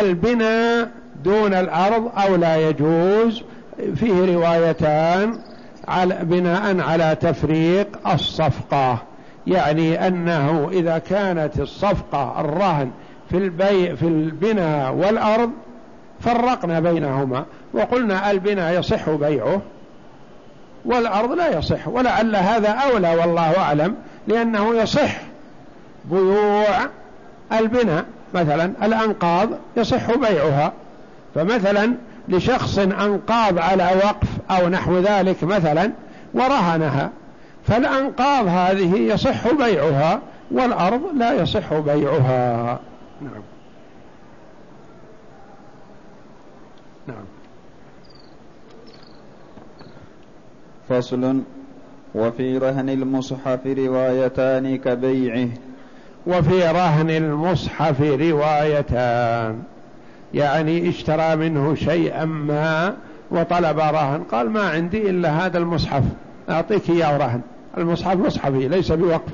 البناء دون الأرض أو لا يجوز. فيه روايتان على بناء على تفريق الصفقة يعني أنه إذا كانت الصفقة الرهن في البيع في البناء والأرض فرقنا بينهما وقلنا البناء يصح بيعه والأرض لا يصح. ولعل هذا أولى والله أعلم لأنه يصح بيوع البناء. مثلا الأنقاض يصح بيعها فمثلا لشخص أنقاض على وقف أو نحو ذلك مثلا ورهنها فالأنقاض هذه يصح بيعها والأرض لا يصح بيعها. نعم. نعم. فصل وفي رهن المصحف روايتان كبيعه. وفي رهن المصحف روايتان. يعني اشترى منه شيئا ما وطلب رهن. قال ما عندي إلا هذا المصحف. أعطيك إياه رهن. المصحف مصحفي ليس بوقف.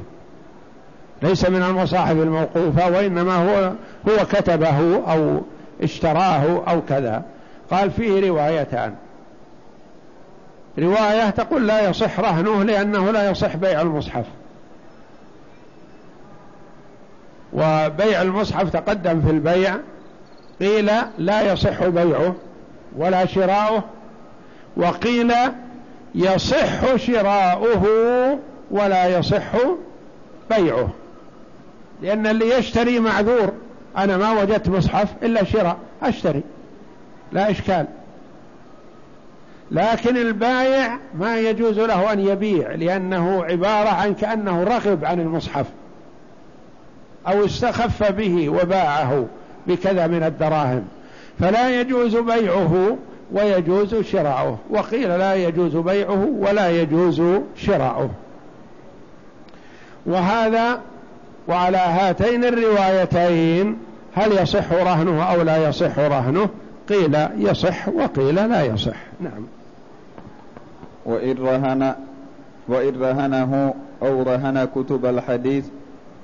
ليس من المصاحف الموقوفة وإنما هو هو كتبه أو اشتراه أو كذا. قال فيه روايتان. رواية تقول لا يصح رهنه لأنه لا يصح بيع المصحف. وبيع المصحف تقدم في البيع. قيل لا يصح بيعه ولا شراؤه وقيل يصح شراؤه ولا يصح بيعه. لأن اللي يشتري معذور أنا ما وجدت مصحف إلا شراء أشتري لا إشكال. لكن البايع ما يجوز له أن يبيع لأنه عبارة عن كأنه رغب عن المصحف. أو استخف به وباعه بكذا من الدراهم. فلا يجوز بيعه ويجوز شراؤه. وقيل لا يجوز بيعه ولا يجوز شراؤه. وهذا وعلى هاتين الروايتين هل يصح رهنه أو لا يصح رهنه؟ قيل يصح وقيل لا يصح. نعم. وإن رهن وإن رهنه أو رهن كتب الحديث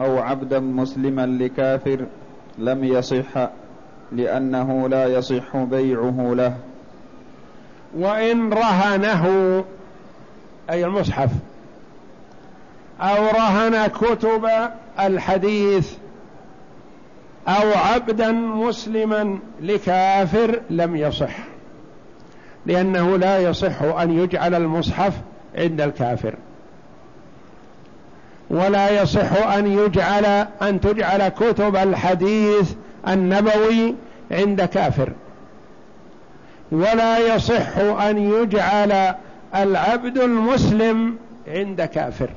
أو عبدا مسلما لكافر لم يصح لأنه لا يصح بيعه له. وإن رهنه أي المصحف أو رهن كتب الحديث أو عبدا مسلما لكافر لم يصح لأنه لا يصح أن يجعل المصحف عند الكافر. ولا يصح أن يجعل أن تجعل كتب الحديث النبوي عند كافر. ولا يصح أن يجعل العبد المسلم عند كافر.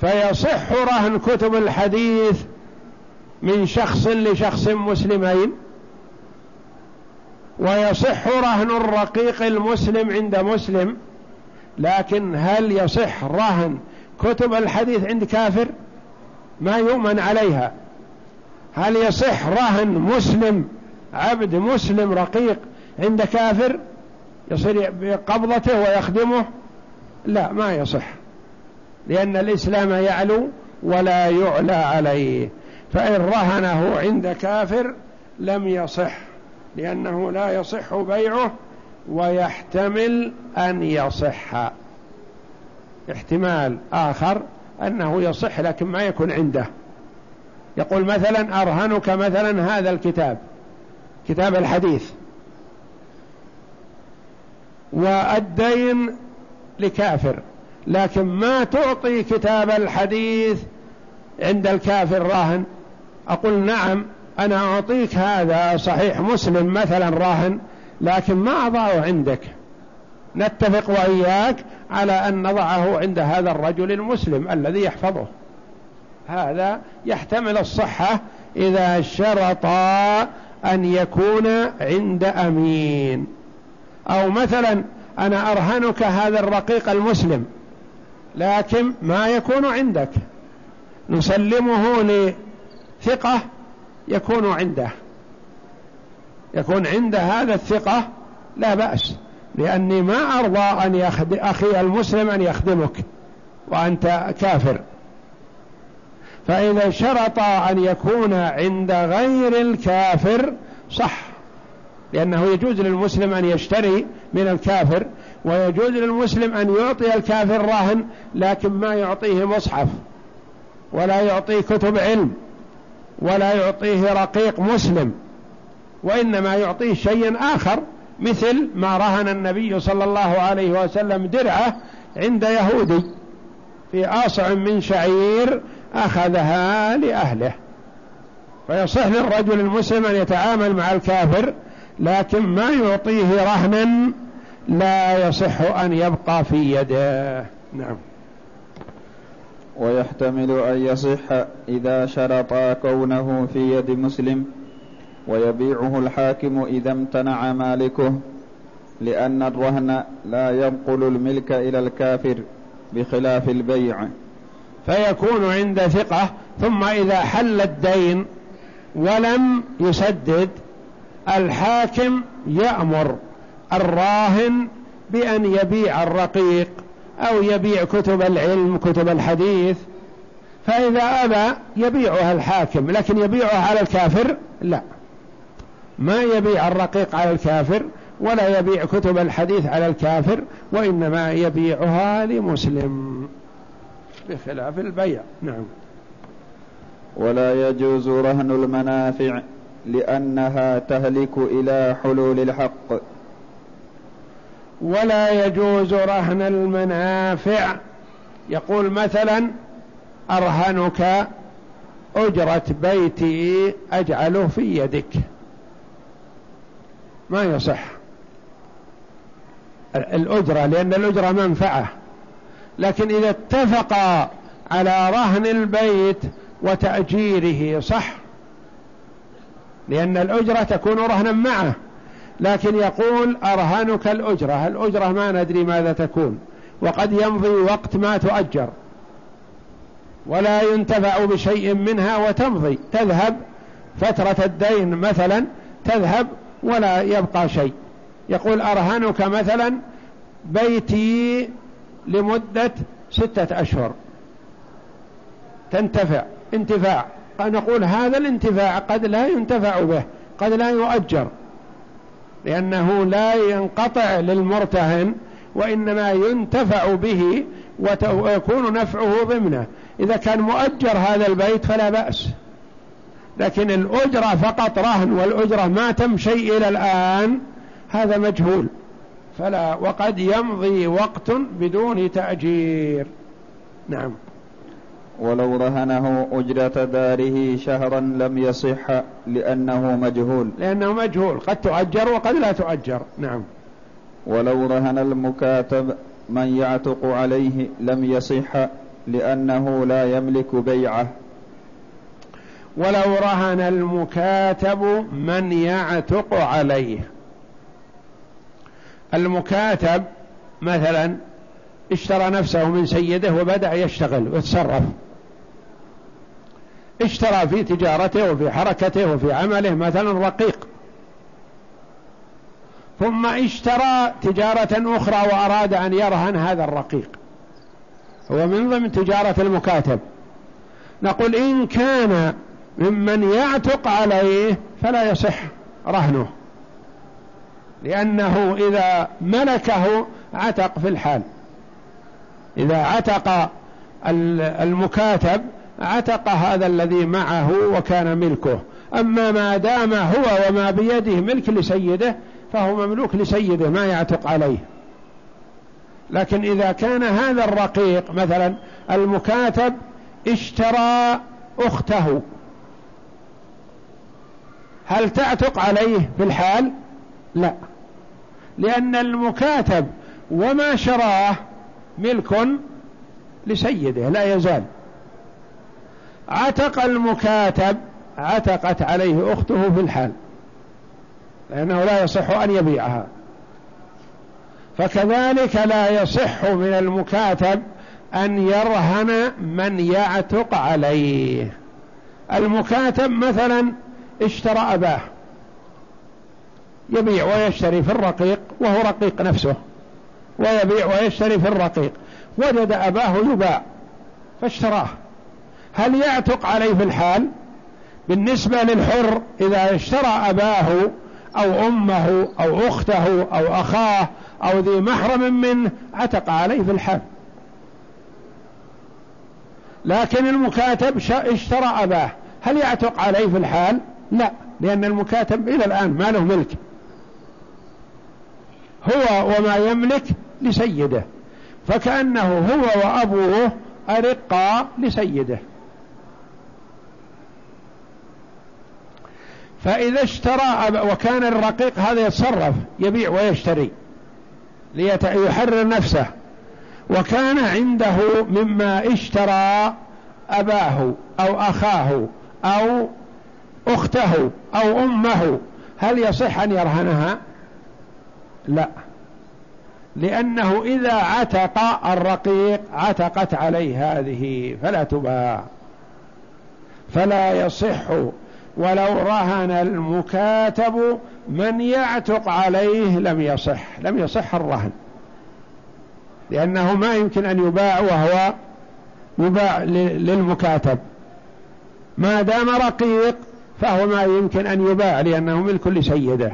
فيصح رهن كتب الحديث من شخص لشخص مسلمين. ويصح رهن الرقيق المسلم عند مسلم لكن هل يصح رهن كتب الحديث عند كافر؟ ما يؤمن عليها. هل يصح رهن مسلم عبد مسلم رقيق عند كافر؟ يصير بقبضته ويخدمه؟ لا ما يصح لأن الإسلام يعلو ولا يعلى عليه فإن رهنه عند كافر لم يصح. لأنه لا يصح بيعه ويحتمل أن يصح. احتمال آخر أنه يصح لكن ما يكون عنده. يقول مثلا أرهنك مثلا هذا الكتاب كتاب الحديث. والدين لكافر لكن ما تعطي كتاب الحديث عند الكافر راهن؟ أقول نعم أنا أعطيك هذا صحيح مسلم مثلا راهن لكن ما أضعه عندك. نتفق وإياك على أن نضعه عند هذا الرجل المسلم الذي يحفظه. هذا يحتمل الصحة إذا شرطا أن يكون عند أمين. أو مثلا أنا أرهنك هذا الرقيق المسلم لكن ما يكون عندك. نسلمه لثقة يكون عنده. يكون عند هذا الثقة لا بأس لأني ما أرضى أن يخد... أخي المسلم أن يخدمك وأنت كافر. فإذا شرط أن يكون عند غير الكافر صح لأنه يجوز للمسلم أن يشتري من الكافر ويجوز للمسلم أن يعطي الكافر راهن لكن ما يعطيه مصحف ولا يعطيه كتب علم. ولا يعطيه رقيق مسلم وإنما يعطيه شيء آخر مثل ما رهن النبي صلى الله عليه وسلم درعة عند يهودي في آصع من شعير أخذها لأهله. فيصح للرجل المسلم أن يتعامل مع الكافر لكن ما يعطيه رهنا لا يصح أن يبقى في يده. نعم. ويحتمل أن يصح إذا شرطا كونه في يد مسلم ويبيعه الحاكم إذا امتنع مالكه لأن الرهن لا ينقل الملك إلى الكافر بخلاف البيع. فيكون عند ثقة ثم إذا حل الدين ولم يسدد الحاكم يأمر الراهن بأن يبيع الرقيق. أو يبيع كتب العلم كتب الحديث. فإذا أبى يبيعها الحاكم لكن يبيعها على الكافر؟ لا. ما يبيع الرقيق على الكافر ولا يبيع كتب الحديث على الكافر وإنما يبيعها لمسلم. بخلاف البيع. نعم. ولا يجوز رهن المنافع لأنها تهلك إلى حلول الحق. ولا يجوز رهن المنافع. يقول مثلا أرهنك أجرة بيتي أجعله في يدك. ما يصح. الأجرة لأن الأجرة منفعة. لكن إذا اتفقا على رهن البيت وتأجيره صح. لأن الأجرة تكون رهنا معه. لكن يقول أرهنك الأجرة. الأجرة ما ندري ماذا تكون. وقد يمضي وقت ما تؤجر. ولا ينتفع بشيء منها وتمضي. تذهب فترة الدين مثلا تذهب ولا يبقى شيء. يقول أرهنك مثلا بيتي لمدة ستة أشهر. تنتفع. انتفاع. نقول هذا الانتفاع قد لا ينتفع به قد لا يؤجر. لأنه لا ينقطع للمرتهن وإنما ينتفع به ويكون نفعه ضمنه. إذا كان مؤجر هذا البيت فلا بأس. لكن الأجرة فقط رهن والأجرة ما تم شيء إلى الآن هذا مجهول. فلا وقد يمضي وقت بدون تأجير. نعم. ولو رهنه أجرة داره شهرا لم يصح لأنه مجهول. لأنه مجهول قد تؤجر وقد لا تؤجر. نعم. ولو رهن المكاتب من يعتق عليه لم يصح لأنه لا يملك بيعه. ولو رهن المكاتب من يعتق عليه. المكاتب مثلا اشترى نفسه من سيده وبدأ يشتغل ويتصرف. اشترى في تجارته وفي حركته وفي عمله مثلا رقيق. ثم اشترى تجارة أخرى وأراد أن يرهن هذا الرقيق. هو من ضمن تجارة المكاتب. نقول إن كان ممن يعتق عليه فلا يصح رهنه. لأنه إذا ملكه عتق في الحال. إذا عتق المكاتب عتق هذا الذي معه وكان ملكه. أما ما دام هو وما بيده ملك لسيده فهو مملوك لسيده ما يعتق عليه. لكن إذا كان هذا الرقيق مثلا المكاتب اشترى أخته. هل تعتق عليه في الحال لا. لأن المكاتب وما شراه ملك لسيده لا يزال. عتق المكاتب عتقت عليه أخته في الحال لأنه لا يصح أن يبيعها. فكذلك لا يصح من المكاتب أن يرهن من يعتق عليه. المكاتب مثلا اشترى أباه يبيع ويشتري في الرقيق وهو رقيق نفسه ويبيع ويشتري في الرقيق وجد أباه يباع فاشتراه. هل يعتق عليه في الحال بالنسبة للحر إذا اشترى أباه أو أمه أو أخته أو أخاه أو ذي محرم منه عتق عليه في الحال. لكن المكاتب اشترى أباه هل يعتق عليه في الحال؟ لا لأن المكاتب إلى الآن ما له ملك. هو وما يملك لسيده فكأنه هو وأبوه أرقا لسيده. فإذا اشترى وكان الرقيق هذا يتصرف يبيع ويشتري ليحرر نفسه. وكان عنده مما اشترى أباه أو أخاه أو أخته أو أمه. هل يصح أن يرهنها؟ لا. لأنه إذا عتق الرقيق عتقت عليه هذه فلا تباع. فلا يصح ولو رهن المكاتب من يعتق عليه لم يصح لم يصح الرهن. لأنه ما يمكن أن يباع وهو يباع للمكاتب. ما دام رقيق فهو ما يمكن أن يباع لأنه ملك لسيده.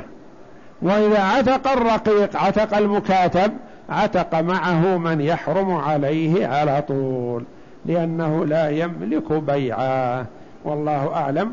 وإذا عتق الرقيق عتق المكاتب عتق معه من يحرم عليه على طول لأنه لا يملك بيعا والله أعلم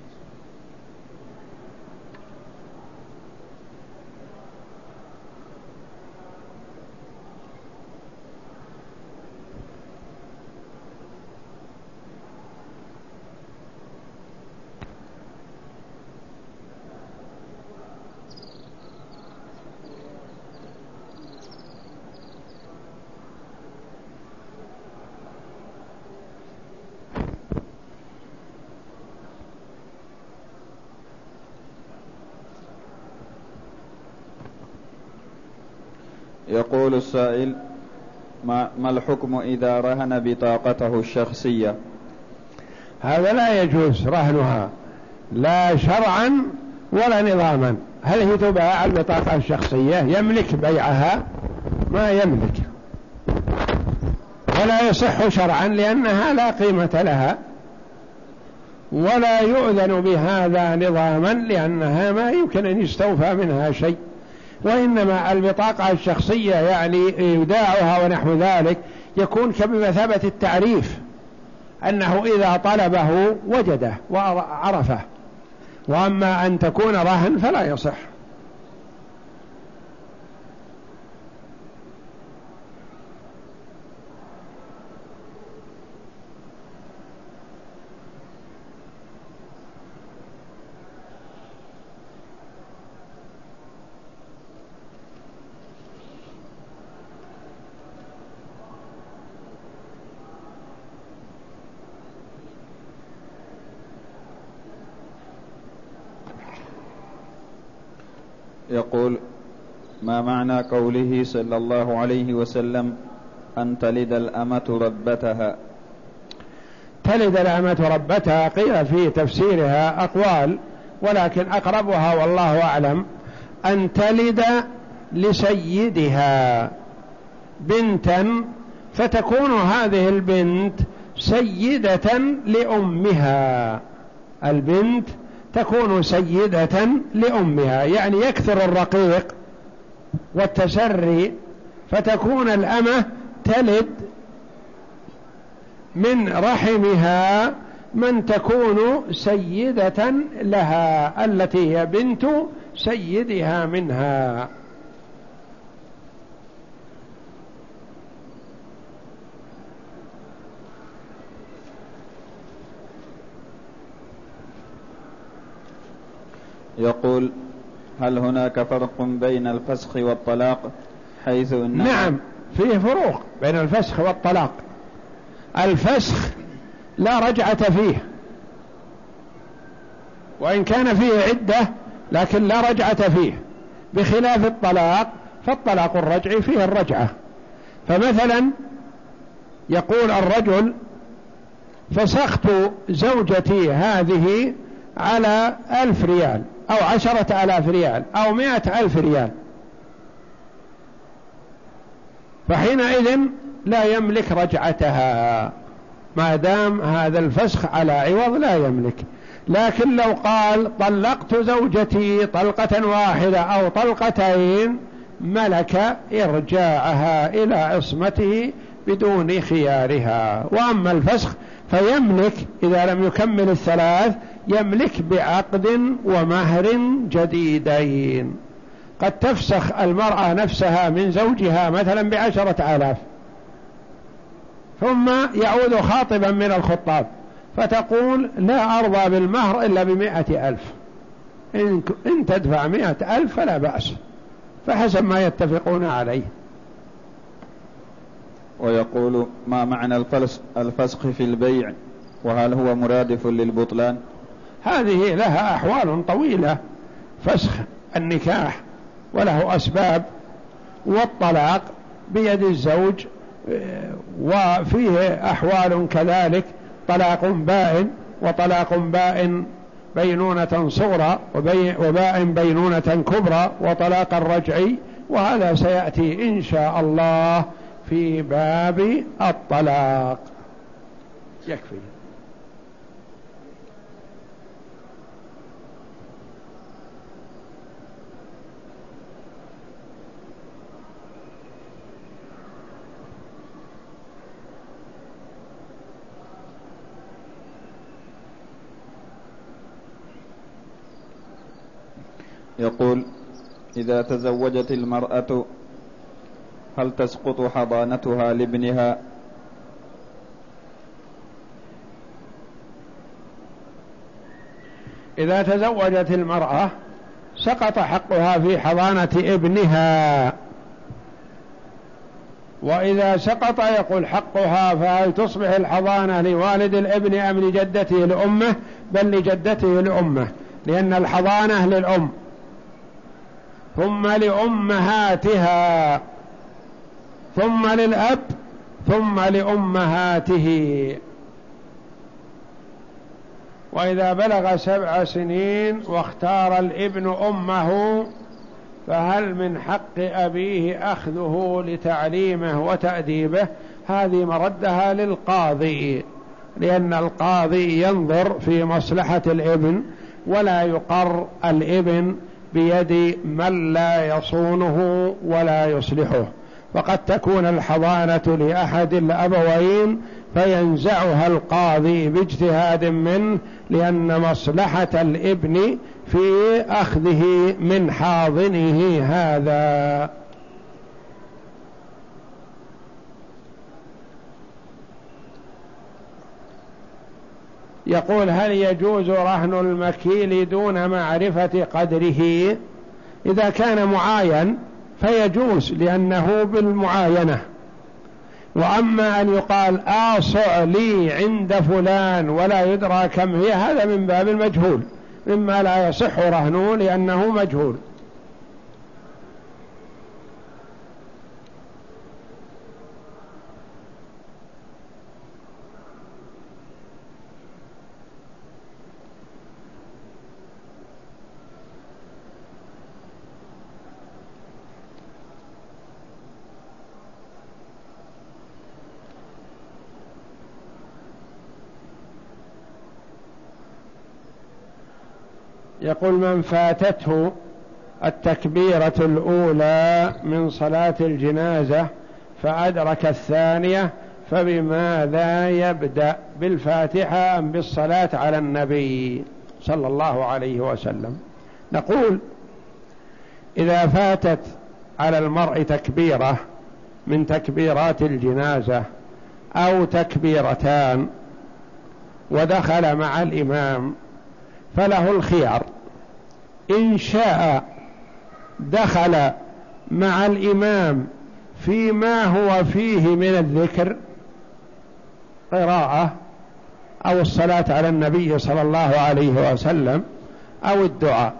يقول السائل ما, ما الحكم إذا رهن بطاقته الشخصية؟ هذا لا يجوز رهنها لا شرعا ولا نظاما. هل هي تباع البطاقة الشخصية؟ يملك بيعها؟ ما يملك. ولا يصح شرعا لأنها لا قيمة لها. ولا يؤذن بهذا نظاما لأنها ما يمكن أن يستوفى منها شيء. وإنما البطاقة الشخصية يعني يداعها ونحو ذلك يكون كبمثابة التعريف أنه إذا طلبه وجده وعرفه وأما أن تكون رهن فلا يصح. يقول ما معنى قوله صلى الله عليه وسلم أن تلد الأمة ربتها؟ تلد الأمة ربتها قيل في تفسيرها أقوال ولكن أقربها والله أعلم أن تلد لسيدها بنتا فتكون هذه البنت سيدة لأمها. البنت تكون سيدة لأمها يعني يكثر الرقيق والتسري فتكون الأمة تلد من رحمها من تكون سيدة لها التي هي بنت سيدها منها. يقول هل هناك فرق بين الفسخ والطلاق حيث إن نعم فيه فروق بين الفسخ والطلاق. الفسخ لا رجعة فيه. وإن كان فيه عدة لكن لا رجعة فيه. بخلاف الطلاق فالطلاق الرجعي فيه الرجعة. فمثلا يقول الرجل فسخت زوجتي هذه على ألف ريال. أو عشرة آلاف ريال أو مائة ألف ريال. فحينئذ لا يملك رجعتها. ما دام هذا الفسخ على عوض لا يملك. لكن لو قال طلقت زوجتي طلقة واحدة أو طلقتين ملك إرجاعها إلى عصمته بدون خيارها. وأما الفسخ فيملك إذا لم يكمل الثلاث يملك بعقد ومهر جديدين. قد تفسخ المرأة نفسها من زوجها مثلا بعشرة آلاف. ثم يعود خاطبا من الخطاب. فتقول لا أرضى بالمهر إلا بمائة ألف. إن, تدفع مائة ألف فلا بأس. فحسب ما يتفقون عليه. ويقول ما معنى الفسخ في البيع؟ وهل هو مرادف للبطلان؟ هذه لها أحوال طويلة. فسخ النكاح وله أسباب والطلاق بيد الزوج وفيه أحوال كذلك. طلاق بائن وطلاق بائن بينونة صغرى وبائن بينونة كبرى وطلاق الرجعي وهذا سيأتي إن شاء الله. في باب الطلاق. يكفي. يقول إذا تزوجت المرأة هل تسقط حضانتها لابنها؟ إذا تزوجت المرأة سقط حقها في حضانة ابنها. وإذا سقط يقول حقها فهل تصبح الحضانة لوالد الابن أم لجدته لأمه بل لجدته لأمه لأن الحضانة للأم ثم لأمهاتها. ثم للأب ثم لأمهاته. وإذا بلغ سبع سنين واختار الابن أمه فهل من حق أبيه أخذه لتعليمه وتأديبه؟ هذه مردها للقاضي لأن القاضي ينظر في مصلحة الابن ولا يقر الابن بيد من لا يصونه ولا يصلحه. وقد تكون الحضانة لأحد الأبوين فينزعها القاضي باجتهاد منه لأن مصلحة الابن في أخذه من حاضنه هذا. يقول هل يجوز رهن المكيل دون معرفة قدره؟ إذا كان معاين فيجوز لأنه بالمعاينة. وأما أن يقال آصع لي عند فلان ولا يدرى كم هي هذا من باب المجهول مما لا يصح رهنه لأنه مجهول. يقول من فاتته التكبيرة الأولى من صلاة الجنازة فأدرك الثانية فبماذا يبدأ؟ بالفاتحة أم بالصلاة على النبي صلى الله عليه وسلم؟ نقول إذا فاتت على المرء تكبيرة من تكبيرات الجنازة أو تكبيرتان ودخل مع الإمام فله الخيار. إن شاء دخل مع الإمام فيما هو فيه من الذكر قراءة أو الصلاة على النبي صلى الله عليه وسلم أو الدعاء.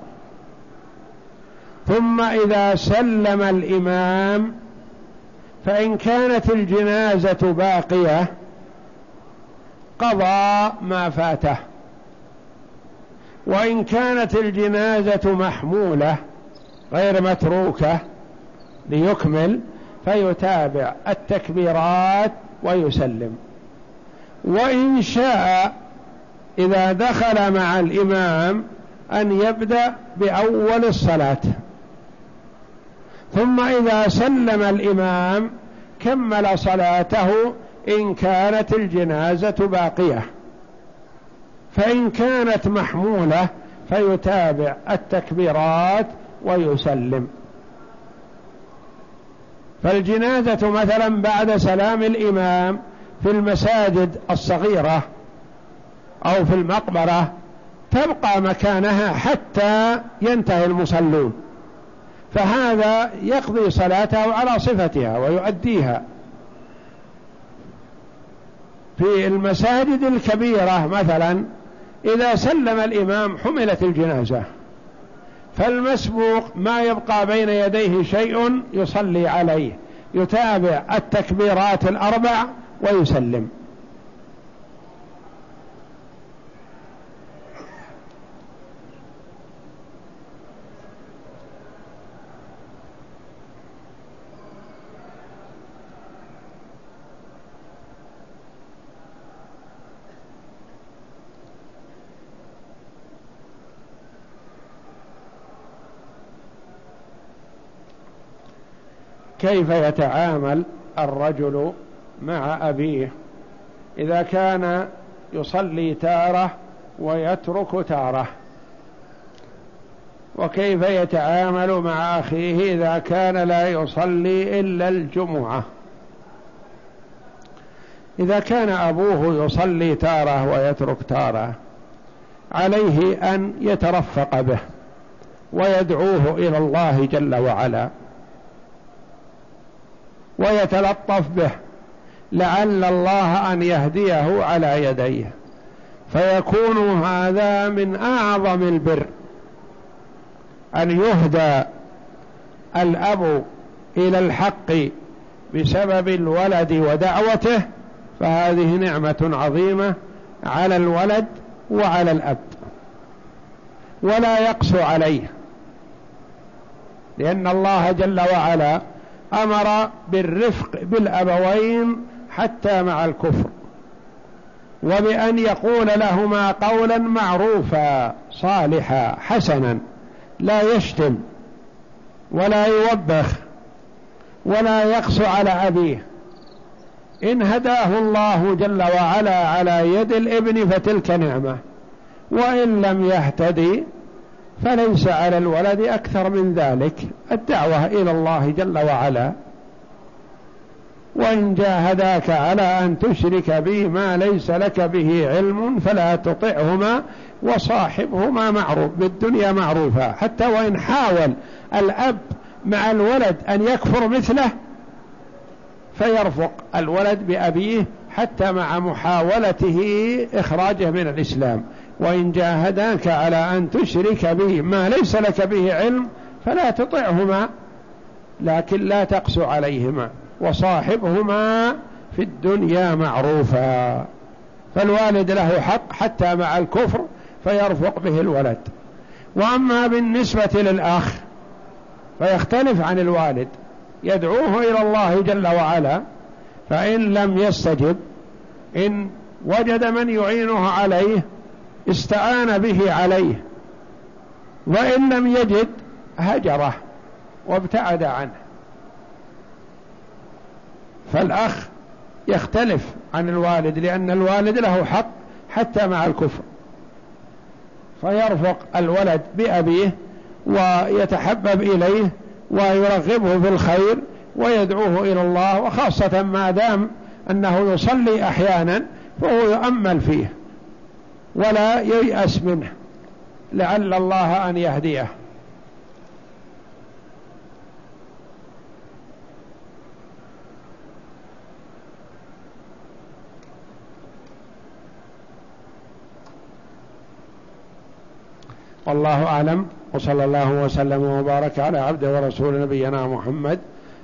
ثم إذا سلم الإمام فإن كانت الجنازة باقية قضى ما فاته. وإن كانت الجنازة محمولة غير متروكة ليكمل فيتابع التكبيرات ويسلم. وإن شاء إذا دخل مع الإمام أن يبدأ بأول الصلاة. ثم إذا سلم الإمام كمل صلاته إن كانت الجنازة باقية. فإن كانت محمولة فيتابع التكبيرات ويسلم. فالجنازة مثلا بعد سلام الإمام في المساجد الصغيرة أو في المقبرة تبقى مكانها حتى ينتهي المصلون. فهذا يقضي صلاته على صفتها ويؤديها. في المساجد الكبيرة مثلا إذا سلم الإمام حملت الجنازة. فالمسبوق ما يبقى بين يديه شيء يصلي عليه يتابع التكبيرات الأربع ويسلم. كيف يتعامل الرجل مع أبيه؟ إذا كان يصلي تارة ويترك تارة وكيف يتعامل مع أخيه إذا كان لا يصلي إلا الجمعة؟ إذا كان أبوه يصلي تارة ويترك تارة عليه أن يترفق به ويدعوه إلى الله جل وعلا. ويتلطف به لعل الله أن يهديه على يديه. فيكون هذا من أعظم البر أن يهدى الأب إلى الحق بسبب الولد ودعوته. فهذه نعمة عظيمة على الولد وعلى الأب. ولا يقسو عليه لأن الله جل وعلا أمر بالرفق بالأبوين حتى مع الكفر وبأن يقول لهما قولا معروفا صالحا حسنا لا يشتم ولا يوبخ ولا يقص على أبيه. إن هداه الله جل وعلا على يد الإبن فتلك نعمة وإن لم يهتدي فليس على الولد أكثر من ذلك. الدعوة إلى الله جل وعلا. وإن جاهداك على أن تشرك بي ما ليس لك به علم فلا تطعهما وصاحبهما معروف بالدنيا معروفا حتى وإن حاول الأب مع الولد أن يكفر مثله فيرفق الولد بأبيه حتى مع محاولته إخراجه من الإسلام. وإن جاهداك على أن تشرك به ما ليس لك به علم فلا تطعهما لكن لا تقس عليهما وصاحبهما في الدنيا معروفا. فالوالد له حق حتى مع الكفر فيرفق به الولد. وأما بالنسبة للأخ فيختلف عن الوالد. يدعوه إلى الله جل وعلا فإن لم يستجب إن وجد من يعينه عليه استعان به عليه. وإن لم يجد هجره وابتعد عنه. فالأخ يختلف عن الوالد لأن الوالد له حق حتى مع الكفر. فيرفق الولد بأبيه ويتحبب إليه ويرغبه في الخير ويدعوه إلى الله وخاصة ما دام أنه يصلي أحيانا فهو يؤمل فيه ولا ييأس منه لعل الله أن يهديه. والله أعلم وصلى الله وسلم وبارك على عبد ورسول نبينا محمد